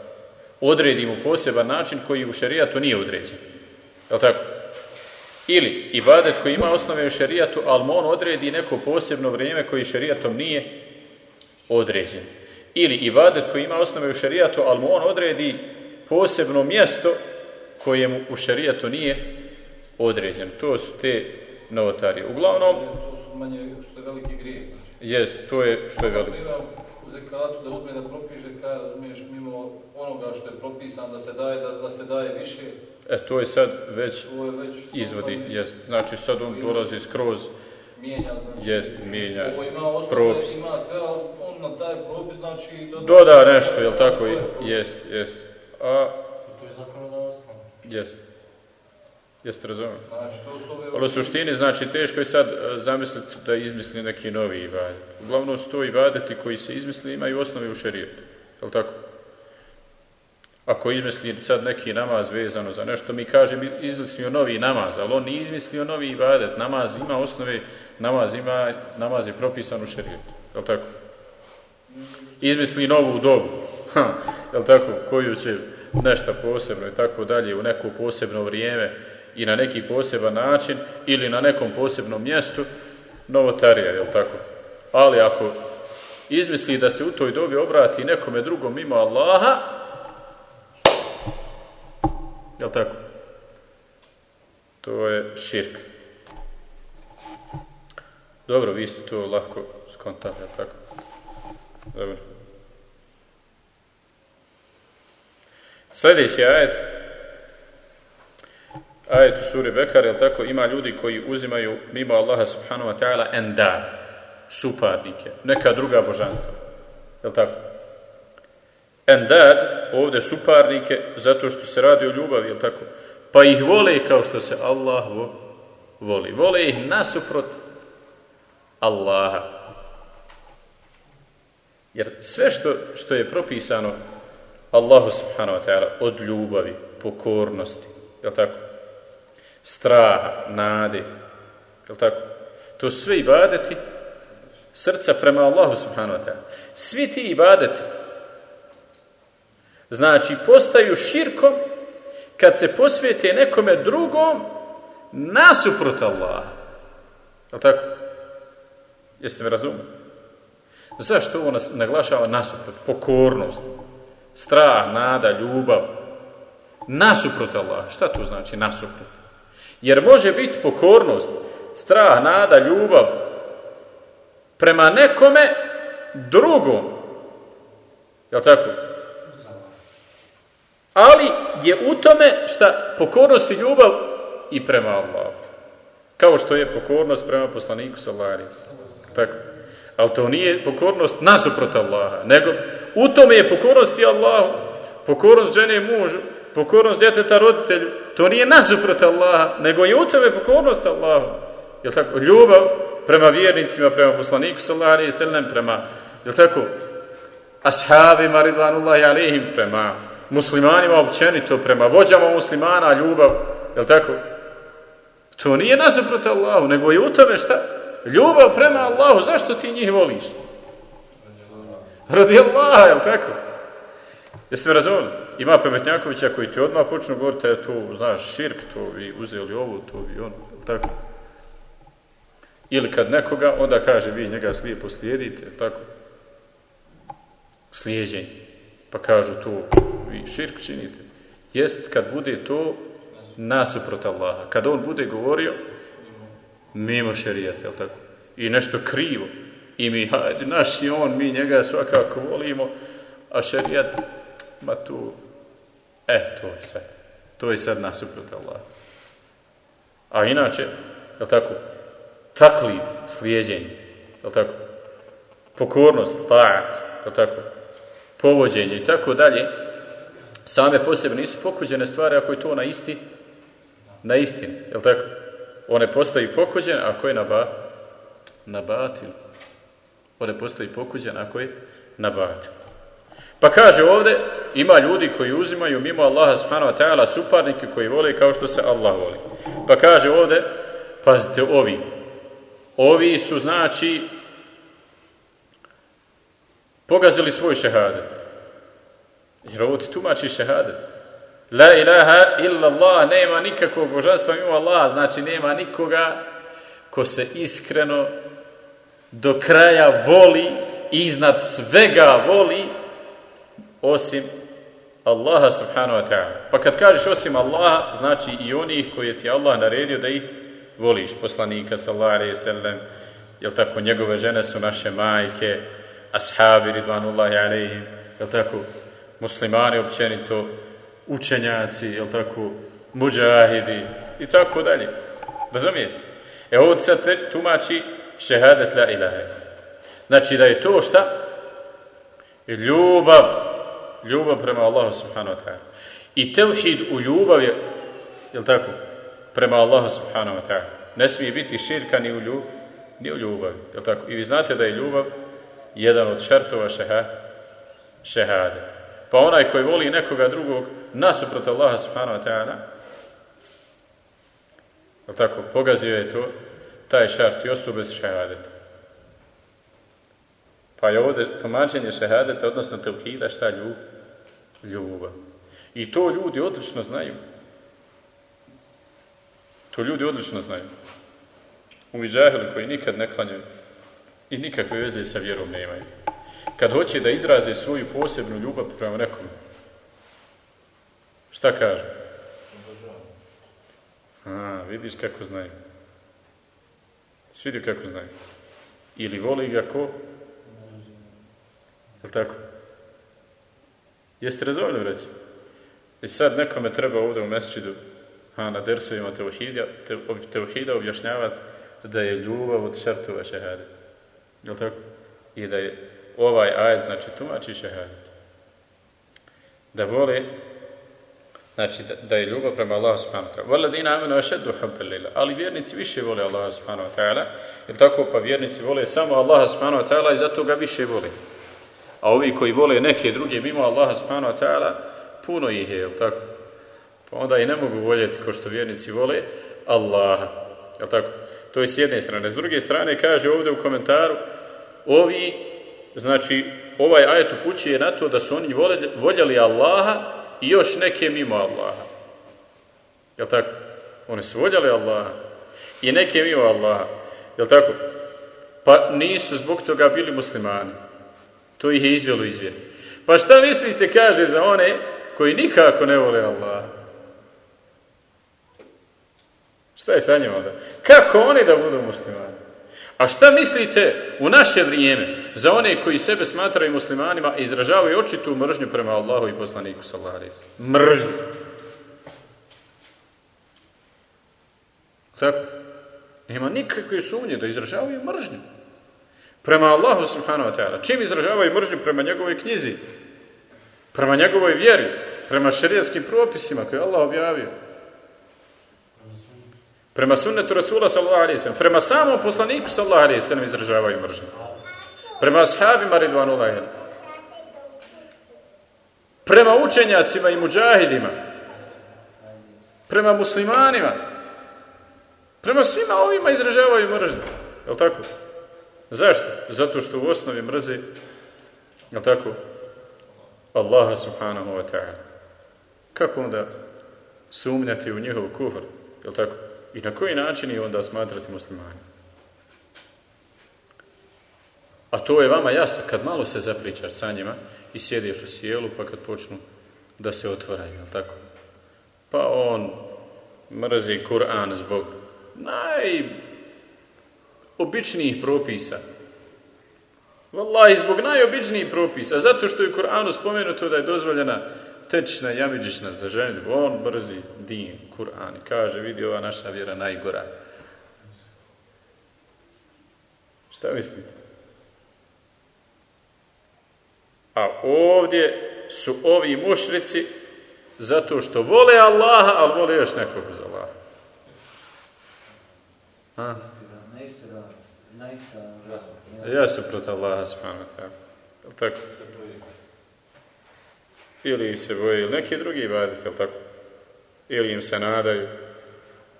Odredi mu poseban način koji u šerijatu nije određen. Je tako? Ili ibadet koji ima osnove u šerijatu, ali on odredi neko posebno vrijeme koji šerijatom nije određen. Ili ibadet koji ima osnove u šerijatu, ali on odredi posebno mjesto koje mu u šerijatu nije određen. To su te novotarije. Uglavnom, To su manje što je veliki grijeh. Znači. jest, to je što je veliko. Zekatu da uzme da propiše kaj razumiješ mimo onoga što je propisano da se daje, da, da se daje više, E, to je sad već je već izvodi, jest. Znači sad on dolazi skroz, mijenja, znači, jest, mijenja ovo ima osnove, propis. ima sve, ali on na taj propis znači da... Doda nešto, jel tako? Jest, jest. A, To je zakonodavstvo. jest. Jeste ove... Ali u suštini, znači, teško je sad e, zamisliti da izmisli neki novi ibadet. Uglavnom su to ibadeti koji se izmisli imaju osnovi u šerijetu. Jel tako? Ako izmisli sad neki namaz vezano za nešto, mi kažemo izmislio novi namaz, ali on nije izmislio novi ibadet. Namaz ima osnove, namaz ima, namaz je propisan u šerijetu. Jel tako? Izmisli novu dobu. Ha, jel tako? Koju će nešto posebno i tako dalje u neko posebno vrijeme i na neki poseban način ili na nekom posebnom mjestu novotarija, jel tako? Ali ako izmisli da se u toj dobi obrati nekome drugom mimo Allaha, jel tako? To je širk. Dobro, vi ste to lako skontali, jel tako? Dobro. Sljedeći ajet, ajet u suri Bekar, jel tako, ima ljudi koji uzimaju mimo Allaha subhanahu wa ta'ala endad, suparnike, neka druga božanstva, jel tako? Endad, ovdje suparnike, zato što se radi o ljubavi, jel tako? Pa ih vole kao što se Allah vo- voli. Vole ih nasuprot Allaha. Jer sve što, što je propisano Allahu subhanahu wa ta'ala od ljubavi, pokornosti, jel tako? Straha, nade, jel tako? To sve ibadeti srca prema Allahu subhanahu wa ta'ala. Svi ti ibadeti znači postaju širkom kad se posvijete nekome drugom nasuprot Allaha. Jel tako? Jeste me razumeli? Zašto ovo nas naglašava nasuprot? Pokornost, strah, nada, ljubav. Nasuprot Allaha. Šta to znači nasuprot? Jer može biti pokornost, strah, nada, ljubav prema nekome drugom. Jel tako? Ali je u tome šta pokornost i ljubav i prema Allahu. Kao što je pokornost prema poslaniku sellem. Tako. Ali to nije pokornost nasuprot Allaha, nego u tome je pokornost i Allahu, pokornost žene i mužu, pokornost djeteta roditelju, to nije nasuprot Allaha, nego je u tome pokornost Allahu. Jel tako? Ljubav prema vjernicima, prema poslaniku sallallahu alejhi ve sellem, prema jel tako? Ashabima ridvanullahi alejhim, prema muslimanima općenito, prema vođama muslimana, ljubav, jel tako? To nije nasuprot Allahu, nego je u tome šta? Ljubav prema Allahu, zašto ti njih voliš? Radi Allaha, jel tako? Jeste me razumeli? Ima pametnjakovića koji ti odmah počnu govoriti, je to, znaš, širk, to vi uzeli ovo, to vi jel tako? Ili kad nekoga, onda kaže, vi njega slijepo slijedite, tako? Slijeđenje. Pa kažu to, vi širk činite. Jest kad bude to nasuprot Allaha. Kad on bude govorio mimo šerijata, jel tako? I nešto krivo. I mi, hajde, naš je on, mi njega svakako volimo, a šerijat, ma tu, e, to je sad. To je sad nasuprot Allaha. A inače, jel tako? Taklid, slijeđenje, jel tako? Pokornost, ta'at, jel tako? Povođenje i tako dalje, same po sebi nisu pokuđene stvari ako je to na isti na istini, jel tako? One postoji pokuđen ako je na, ba, na batil. One postoji pokuđen ako je na batil. Pa kaže ovdje, ima ljudi koji uzimaju mimo Allaha subhanahu wa ta'ala suparnike koji vole kao što se Allah voli. Pa kaže ovdje, pazite ovi, ovi su znači pogazili svoj šehadet. Jer ovo ti tumači šehadet. La ilaha illa Allah, nema nikakvog božanstva mimo Allah, znači nema nikoga ko se iskreno do kraja voli iznad svega voli osim Allaha subhanahu wa ta'ala. Pa kad kažeš osim Allaha, znači i onih koje ti Allah naredio da ih voliš. Poslanika sallallahu alaihi sallam, jel tako, njegove žene su naše majke, ashabi ridvanullahi alaihim, jel tako, muslimani općenito, učenjaci, jel tako, muđahidi i tako dalje. Razumijete? E ovo sad tumači šehadet la ilaha. Znači da je to šta? Ljubav. Ljubav prema Allahu subhanahu wa ta'ala. I tevhid u ljubav je, jel tako, prema Allahu subhanahu wa ta'ala. Ne smije biti širka ni u ljubav, ni u ljubav. Jel tako? I vi znate da je ljubav jedan od šartova šeha, šehadet. Pa onaj koji voli nekoga drugog nasuprot Allaha subhanahu wa ta'ala, jel tako, pogazio je to, taj šart i ostao bez šehadeta. Pa je ovdje tumačenje šehadeta, odnosno tevhida, šta ljub? Ljubav. I to ljudi odlično znaju. To ljudi odlično znaju. Ovi džahili koji nikad ne klanjaju i nikakve veze sa vjerom nemaju. Kad hoće da izraze svoju posebnu ljubav prema nekom, šta kaže? A, vidiš kako znaju. Svidio kako znaju. Ili voli ga ko? Je tako? Jeste razumeli reći? I sad nekome treba ovdje u mesčidu, a na dersovima teuhida, te, teuhida objašnjavati da je ljubav od šartova šehadet. Je tako? I da je ovaj ajet, znači tumači šehadet. Da vole, znači da, da je ljubav prema Allahu subhanahu wa ta'ala. Valadina amenu ašeddu hubbelila. Ali vjernici više vole Allaha subhanahu wa ta'ala. Jer tako pa vjernici vole samo Allaha subhanahu wa ta'ala i zato ga više vole. A ovi koji vole neke druge mimo Allaha subhanahu wa ta'ala, puno ih je, jel tako? Pa onda i ne mogu voljeti ko što vjernici vole Allaha. Jel tako? To je s jedne strane. S druge strane kaže ovdje u komentaru ovi, znači ovaj ajet upućuje na to da su oni voljeli Allaha i još neke mimo Allaha. Jel tako? Oni su voljeli Allaha i neke mimo Allaha. Jel tako? Pa nisu zbog toga bili muslimani. To ih je izvjelo izvjer. Pa šta mislite kaže za one koji nikako ne vole Allah? Šta je sa njima onda? Kako oni da budu muslimani? A šta mislite u naše vrijeme za one koji sebe smatraju muslimanima i izražavaju očitu mržnju prema Allahu i poslaniku alejhi Mržnju. Tako? Nema nikakve sumnje da izražavaju mržnju. Prema Allahu subhanahu wa ta'ala. Čim izražavaju mržnju prema njegovoj knjizi? Prema njegovoj vjeri? Prema šerijatskim propisima koje je Allah objavio? Prema sunnetu Rasula sallallahu alaihi sallam. Prema samom poslaniku sallallahu alaihi sallam izražavaju mržnju. Prema ashabima ridvanullahi. Prema učenjacima i muđahidima. Prema muslimanima. Prema svima ovima izražavaju mržnju. Je li tako? Zašto? Zato što u osnovi mrze, je tako, Allaha subhanahu wa ta'ala. Kako onda sumnjati u njihov kufr, je tako? I na koji način je onda smatrati muslimani? A to je vama jasno, kad malo se zapričaš sa njima i sjediš u sjelu, pa kad počnu da se otvaraju, je tako? Pa on mrzi Kur'an zbog naj običnijih propisa. Wallahi, zbog najobičnijih propisa, zato što je u Kur'anu spomenuto da je dozvoljena tečna, jamiđična za ženju. On brzi din, Kur'an kaže, vidi ova naša vjera najgora. Šta mislite? A ovdje su ovi mušrici zato što vole Allaha, ali vole još nekog za Allaha. Protiv Allaha subhanahu wa. Tako? Ili se boje, ili neki drugi ibadeti, jel tako? Ili im se nadaju,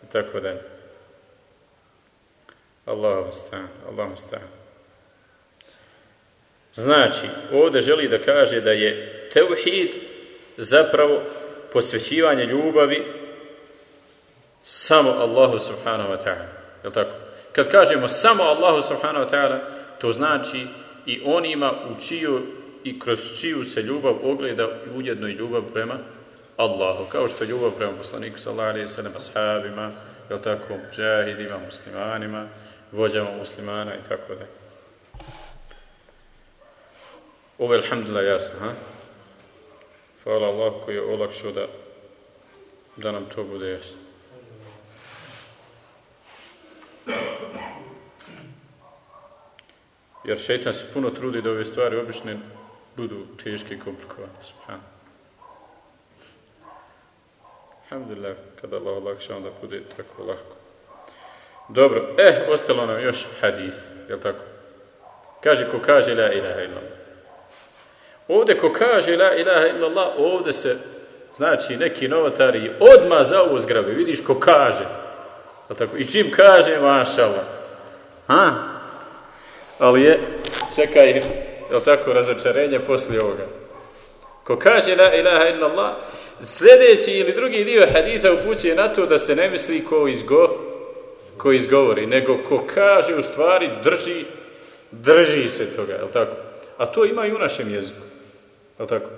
i tako da. Allahu stan, Allahu stan. Znači, ovdje želi da kaže da je tevhid zapravo posvećivanje ljubavi samo Allahu subhanahu wa ta'ala. Je tako? Kad kažemo samo Allahu subhanahu wa ta'ala, to znači i onima u čiju i kroz čiju se ljubav ogleda ujedno i ljubav prema Allahu. Kao što je ljubav prema poslaniku sallallahu alaihi sallam, ashabima, je tako, džahidima, muslimanima, vođama muslimana i tako da. Ovo je alhamdulillah jasno, ha? Hvala Allah koji je olakšao da, da nam to bude jasno. Jer šeitan se puno trudi da ove stvari obične budu teške i komplikovane. Subhano. Alhamdulillah, kada Allah olakša, onda bude tako lako. Dobro, eh, ostalo nam još hadis, jel tako? Kaže ko kaže la ilaha illallah. Ovdje ko kaže la ilaha illallah, ovdje se, znači, neki novotari odmah za ovo zgrabe, vidiš ko kaže. Tako? I čim kaže, maša Allah. Ha? Ali je, čekaj, jel tako, razočarenje poslije ovoga. Ko kaže la ilaha illallah, sljedeći ili drugi dio haditha upućuje na to da se ne misli ko, izgo, ko izgovori, nego ko kaže u stvari drži, drži se toga, jel tako? A to ima i u našem jeziku, jel tako?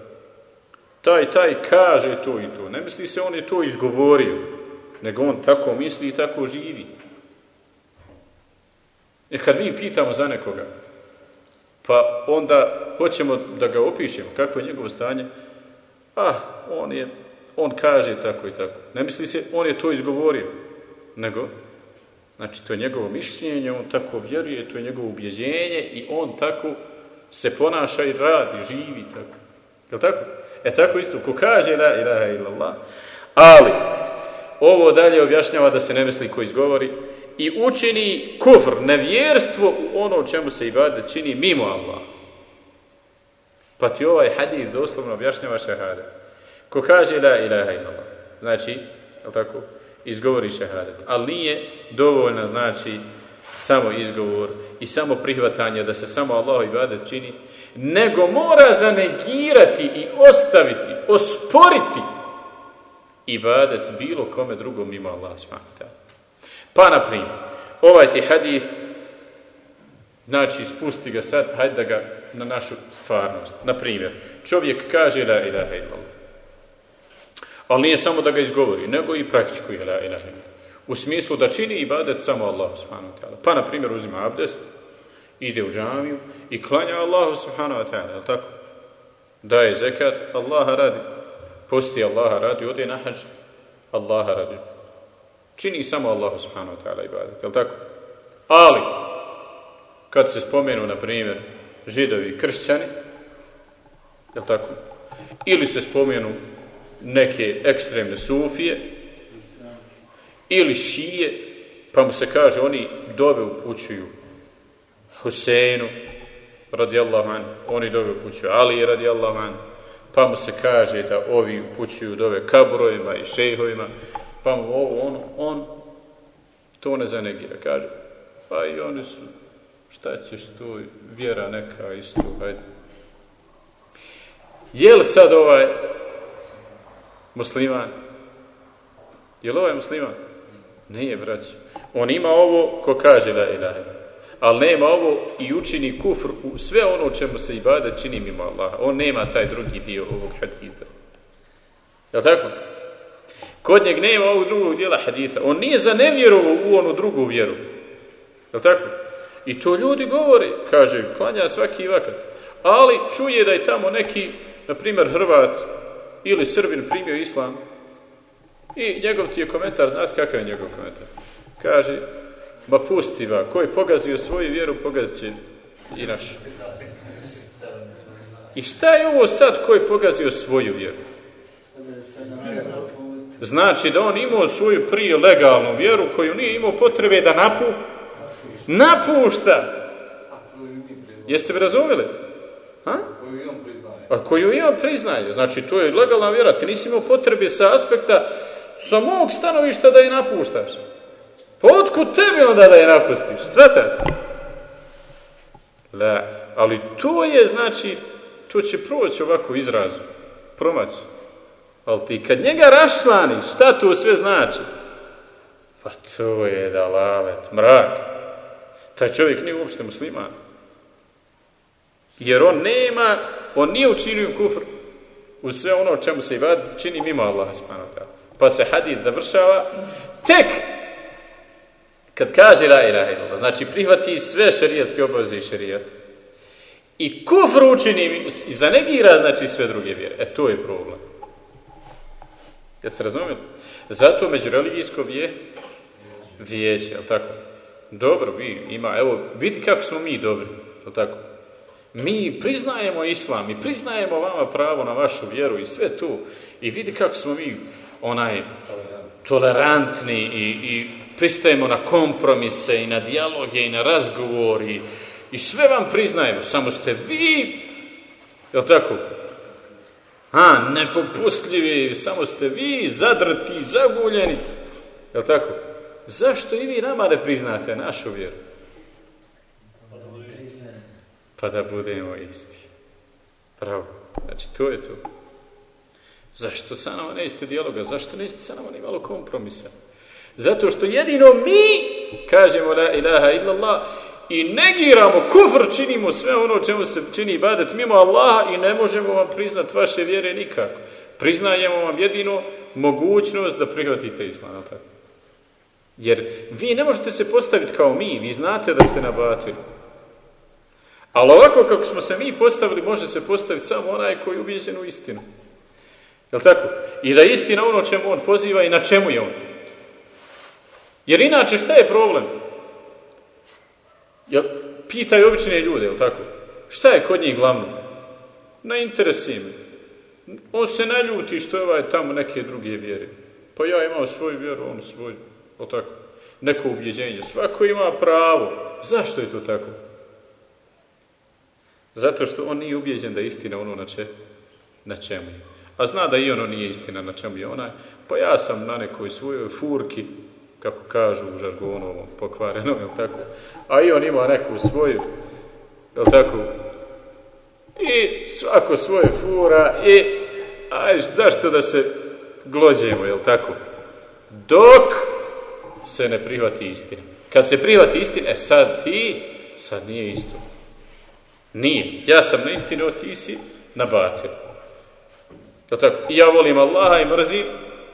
Taj, taj kaže to i to. Ne misli se on je to izgovorio, nego on tako misli i tako živi. E kad mi pitamo za nekoga, pa onda hoćemo da ga opišemo, kako je njegovo stanje, ah, on je, on kaže tako i tako. Ne misli se, on je to izgovorio, nego, znači, to je njegovo mišljenje, on tako vjeruje, to je njegovo ubjeđenje i on tako se ponaša i radi, živi tako. Je tako? E tako isto, ko kaže la ilaha illallah, ali, ovo dalje objašnjava da se ne misli ko izgovori i učini kufr, nevjerstvo u ono čemu se ibade čini mimo Allah. Pa ti ovaj hadith doslovno objašnjava šehadet. Ko kaže la ilaha illallah, znači, je tako, izgovori šehadet, ali nije dovoljno, znači, samo izgovor i samo prihvatanje da se samo Allah ibadet čini, nego mora zanegirati i ostaviti, osporiti ibadet bilo kome drugom ima Allah smata. Pa, na primjer, ovaj ti hadith, znači, spusti ga sad, hajde da ga na našu stvarnost. Na primjer, čovjek kaže la ilaha illallah. Ali nije samo da ga izgovori, nego i praktikuje la ilaha illallah. U smislu da čini ibadet samo Allah subhanahu wa ta'ala. Pa, na primjer, uzima abdest, ide u džamiju i klanja Allahu subhanahu wa ta'ala, tako? Daje zekat, Allaha radi. Posti Allaha radi, ode na hađ, Allaha radi. Čini samo Allahu subhanahu wa ta'ala ibadet, je tako? Ali, kad se spomenu, na primjer, židovi i kršćani, je tako? Ili se spomenu neke ekstremne sufije, ili šije, pa mu se kaže, oni dove upućuju Huseinu, radijallahu an, oni dove upućuju Ali, radijallahu an, pa mu se kaže da ovi upućuju dove kaburovima i šejhovima, pa mu ovo, on, on to ne zanegira, kaže, pa i oni su, šta ćeš tu, vjera neka isto, hajde. Je li sad ovaj musliman? Je li ovaj musliman? Nije, braći. On ima ovo ko kaže da je je. Ali nema ovo i učini kufr u sve ono u čemu se ibadet čini mimo Allaha. On nema taj drugi dio ovog hadita. Je li tako? Kod njeg nema ovog drugog dijela haditha. On nije zanevjerovo u onu drugu vjeru. Je li tako? I to ljudi govore. Kaže, klanja svaki vakat. Ali čuje da je tamo neki, na primjer, Hrvat ili Srbin primio islam i njegov ti je komentar, znate kakav je njegov komentar? Kaže, ma pusti va, ko je pogazio svoju vjeru, pogazit će i našu. I šta je ovo sad ko je pogazio svoju vjeru? Znači da on imao svoju prije legalnu vjeru koju nije imao potrebe da napu, napušta. Jeste mi razumeli? Ha? A koju i on priznaje. Znači to je legalna vjera. Ti nisi imao potrebe sa aspekta sa mog stanovišta da je napuštaš. Pa otkud tebi onda da je napustiš? Sveta? La. Ali to je, znači, to će proći ovako izrazu. Promaći. Ali ti kad njega rašlaniš, šta to sve znači? Pa to je dalalet, mrak. Taj čovjek nije uopšte musliman. Jer on nema, on nije učinio kufr u sve ono čemu se ibadet čini mimo Allaha. Pa se hadid završava tek kad kaže la ilaha illallah, znači prihvati sve šerijatske obaveze i šerijat. I kufr učini i zanegira znači sve druge vjere. E to je problem. Jeste razumjeli? Zato međureligijsko vije vijeće, jel tako? Dobro, vi ima, evo, vidi kako smo mi dobri, jel tako? Mi priznajemo islam, mi priznajemo vama pravo na vašu vjeru i sve tu. I vidi kako smo mi onaj tolerantni i, i pristajemo na kompromise i na dijaloge i na razgovor i, i sve vam priznajemo, samo ste vi, jel tako? A, nepopustljivi, samo ste vi zadrti, zaguljeni, jel tako? Zašto i vi nama ne priznate našu vjeru? Pa da budemo isti. Pravo. Znači, to je to. Zašto sa nama nećete dijaloga? Zašto nećete sa nama ni malo kompromisa? Zato što jedino mi kažemo la ilaha illallah i negiramo kufr, činimo sve ono čemu se čini ibadet mimo Allaha i ne možemo vam priznat vaše vjere nikako. Priznajemo vam jedino mogućnost da prihvatite islam. Jer vi ne možete se postaviti kao mi, vi znate da ste na batilu. Ali ovako kako smo se mi postavili, može se postaviti samo onaj koji je ubijeđen u istinu. Jel tako? I da je istina ono čemu on poziva i na čemu je on. Jer inače šta je problem? Jel, pitaju obične ljude, jel tako? Šta je kod njih glavno? Na interesi me. On se naljuti što je ovaj tamo neke druge vjere. Pa ja imam svoju vjeru, on svoju. Jel tako? Neko ubjeđenje. Svako ima pravo. Zašto je to tako? Zato što on nije ubjeđen da je istina ono na, če, na čemu. A zna da i ono nije istina na čemu je onaj. Pa ja sam na nekoj svojoj furki, kako kažu u žargonu ovom pokvarenom, jel tako? A i on ima neku svoju, jel tako? I svako svoje fura i aj, zašto da se glođemo, jel tako? Dok se ne prihvati istina. Kad se prihvati istina, e sad ti, sad nije isto. Nije. Ja sam na istinu, ti si na batilu. tako? I ja volim Allaha i mrzim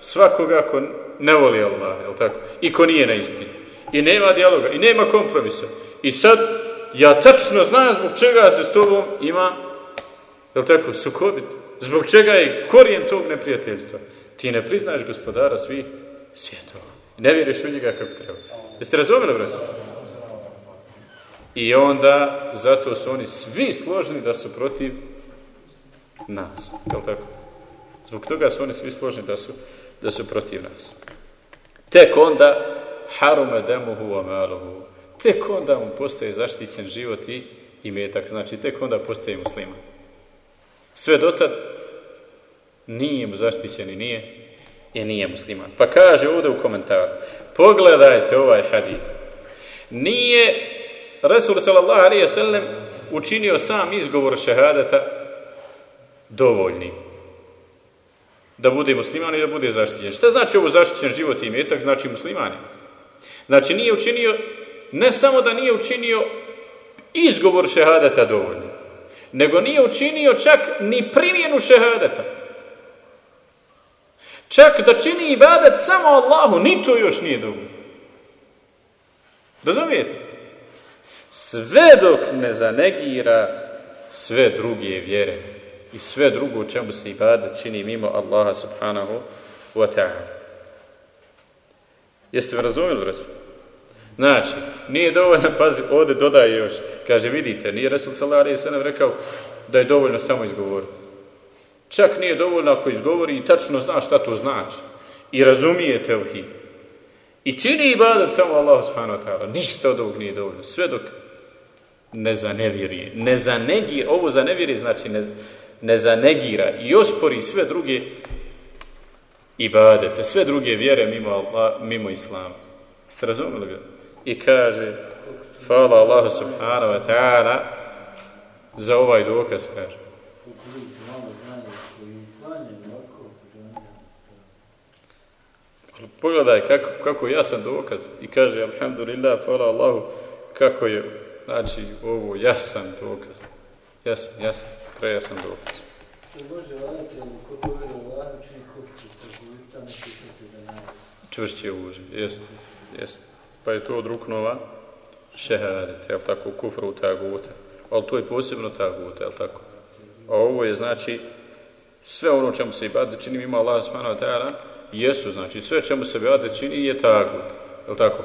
svakoga ko ne voli Allaha, jel tako? I ko nije na istini. I nema dijaloga, i nema kompromisa. I sad, ja tačno znam zbog čega se s tobom ima, jel tako, sukobit. Zbog čega je korijen tog neprijateljstva. Ti ne priznaješ gospodara svih svjetova. Ne vjeruješ u njega kako treba. Jeste razumjeli, braći? I onda, zato su oni svi složni da su protiv nas. Jel tako? Zbog toga su oni svi složni da su, da su protiv nas. Tek onda harume demuhu wa maluhu. Tek onda mu postaje zaštićen život i imetak. Znači, tek onda postaje musliman. Sve dotad nije mu zaštićen i nije i nije musliman. Pa kaže ovdje u komentaru, pogledajte ovaj hadith. Nije Resul sallallahu alaihi sallam učinio sam izgovor šehadeta dovoljni. Da bude musliman i da bude zaštićen. Šta znači ovo zaštićen život i imetak? Znači muslimani. Znači nije učinio, ne samo da nije učinio izgovor šehadeta dovoljni, nego nije učinio čak ni primjenu šehadeta. Čak da čini ibadet samo Allahu, ni to još nije dovoljno. Razumijete? Sve dok ne zanegira sve druge vjere i sve drugo u čemu se ibadet čini mimo Allaha subhanahu wa ta'ala. Jeste vi razumjeli, braću? Znači, nije dovoljno, pazi, ovdje dodaje još, kaže, vidite, nije Resul sallallahu alaihi rekao da je dovoljno samo izgovoriti. Čak nije dovoljno ako izgovori i tačno zna šta to znači. I razumije tevhid. I čini ibadat samo Allah subhanahu wa ta'ala. Ništa od ovog nije dovoljno. Sve dok ne zanevjeri. Ne zanegira, ovo zanevjeri znači ne, ne zanegira i ospori sve druge ibadete, sve druge vjere mimo, Allah, mimo Islama. Ste razumeli ga? I kaže, hvala Allahu subhanahu wa ta'ala za ovaj dokaz, kaže. Pogledaj kako, kako ja sam dokaz i kaže alhamdulillah, hvala Allahu, kako je, znači, ovo jasan dokaz. Jasan, jasan, prejasan dokaz. Čvršće uži, jest, jest. Pa je to od ruknova šehadet, jel tako, kufru taguta. Ali to je posebno taguta, jel tako? A ovo je, znači, sve ono čemu se ibade čini ima Allah subhanahu wa ta'ala, jesu, znači, sve čemu se ibade čini je tagut, jel tako?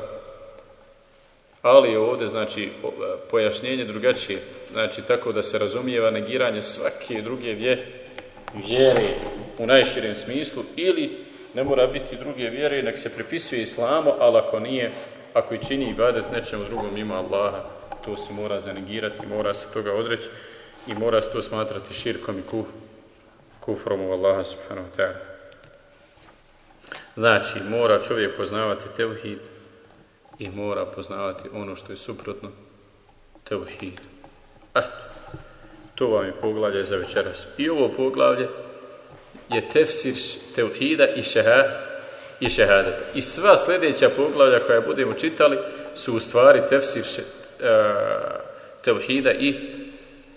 Ali je ovdje, znači, o- pojašnjenje drugačije, znači, tako da se razumijeva negiranje svake druge vje, vjere u najširem smislu ili ne mora biti druge vjere, nek se pripisuje islamu, ali ako nije, ako i čini ibadet nečemu drugom ima Allaha, to se mora zanegirati, mora se toga odreći i mora se to smatrati širkom i kuf, kufrom u Allaha subhanahu ta'ala. Znači, mora čovjek poznavati tevhid i mora poznavati ono što je suprotno tevhidu. Eto, to vam je poglavlje za večeras. I ovo poglavlje je tefsir tevhida i, šeha, i šehadeta. I sva sljedeća poglavlja koja budemo čitali su u stvari tefsir še, e, tevhida i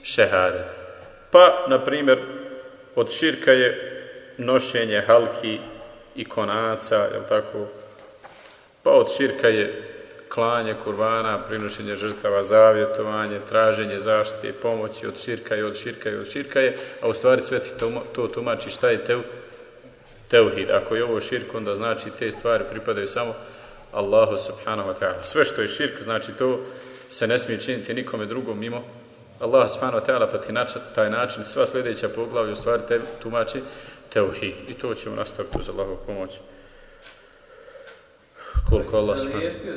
šehadeta. Pa, na primjer, od širka je nošenje halki i konaca, jel tako? Pa od širka je klanje kurvana, prinošenje žrtava, zavjetovanje, traženje zaštite i pomoći od širka je, od širka je, od širka je, a u stvari sve ti to, to tumači šta je tev, teuhid. Ako je ovo širk, onda znači te stvari pripadaju samo Allahu subhanahu wa ta'ala. Sve što je širk, znači to se ne smije činiti nikome drugom mimo Allah subhanahu wa ta'ala, pa ti na taj način sva sljedeća poglavlja u stvari te, tumači teuhid. I to ćemo nastaviti uz Allahu pomoć. Koliko Allah subhanahu